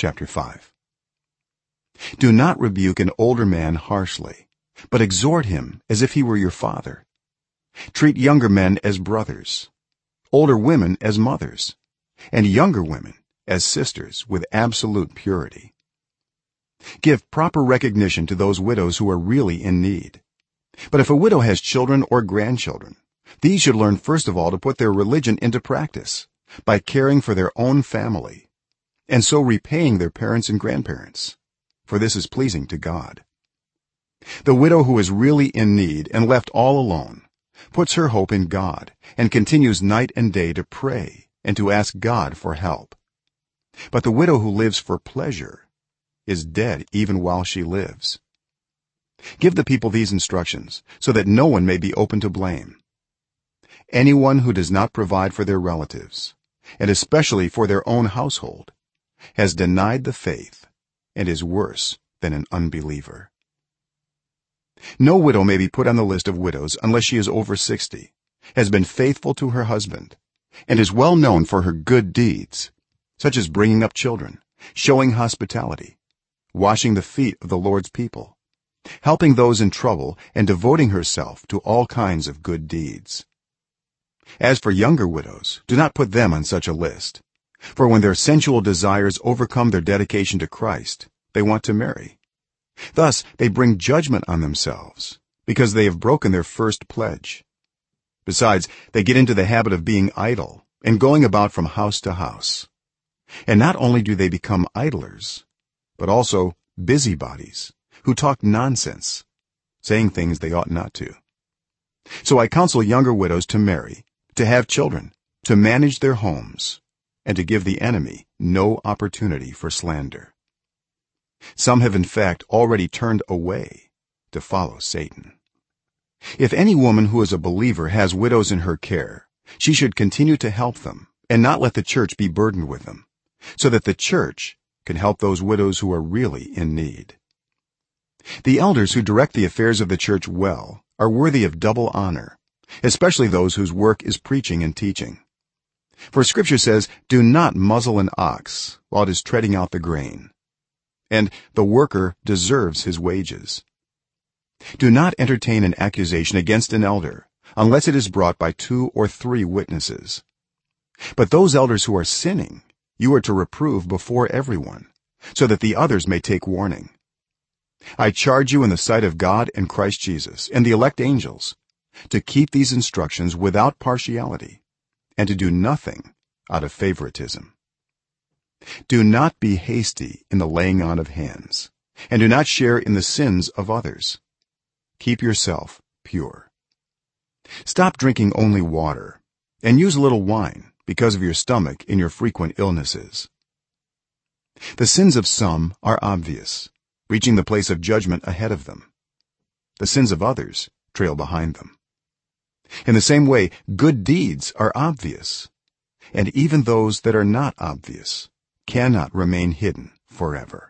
chapter 5 do not rebuke an older man harshly but exhort him as if he were your father. Treat younger men as brothers older women as mothers and younger women as sisters with absolute purity. Give proper recognition to those widows who are really in need. But if a widow has children or grandchildren these should learn first of all to put their religion into practice by caring for their own family and so repaying their parents and grandparents. For this is pleasing to god. The widow who is really in need and left all alone puts her hope in god and continues night and day to pray and to ask god for help. But the widow who lives for pleasure is dead even while she lives. Give the people these instructions so that no one may be open to blame. Anyone who does not provide for their relatives and especially for their own household has denied the faith and is worse than an unbeliever. No widow may be put on the list of widows unless she is over 60 has been faithful to her husband and is well known for her good deeds such as bringing up children showing hospitality washing the feet of the lord's people helping those in trouble and devoting herself to all kinds of good deeds. As for younger widows do not put them on such a list for when their sensual desires overcome their dedication to Christ they want to marry. Thus they bring judgment on themselves because they have broken their first pledge. Besides they get into the habit of being idle and going about from house to house. And not only do they become idlers but also busybodies who talk nonsense saying things they ought not to. So i counsel younger widows to marry to have children to manage their homes and to give the enemy no opportunity for slander. Some have in fact already turned away to follow satan. If any woman who is a believer has widows in her care she should continue to help them and not let the church be burdened with them so that the church can help those widows who are really in need. The elders who direct the affairs of the church well are worthy of double honor especially those whose work is preaching and teaching for scripture says do not muzzle an ox while it is treading out the grain. And the worker deserves his wages. Do not entertain an accusation against an elder unless it is brought by two or three witnesses. But those elders who are sinning you are to reprove before everyone so that the others may take warning. I charge you in the sight of god and Christ Jesus and the elect angels to keep these instructions without partiality and to do nothing out of favoritism. Do not be hasty in the laying on of hands and do not share in the sins of others. Keep yourself pure. Stop drinking only water and use a little wine because of your stomach in your frequent illnesses. The sins of some are obvious reaching the place of judgment ahead of them. The sins of others trail behind them in the same way good deeds are obvious and even those that are not obvious cannot remain hidden forever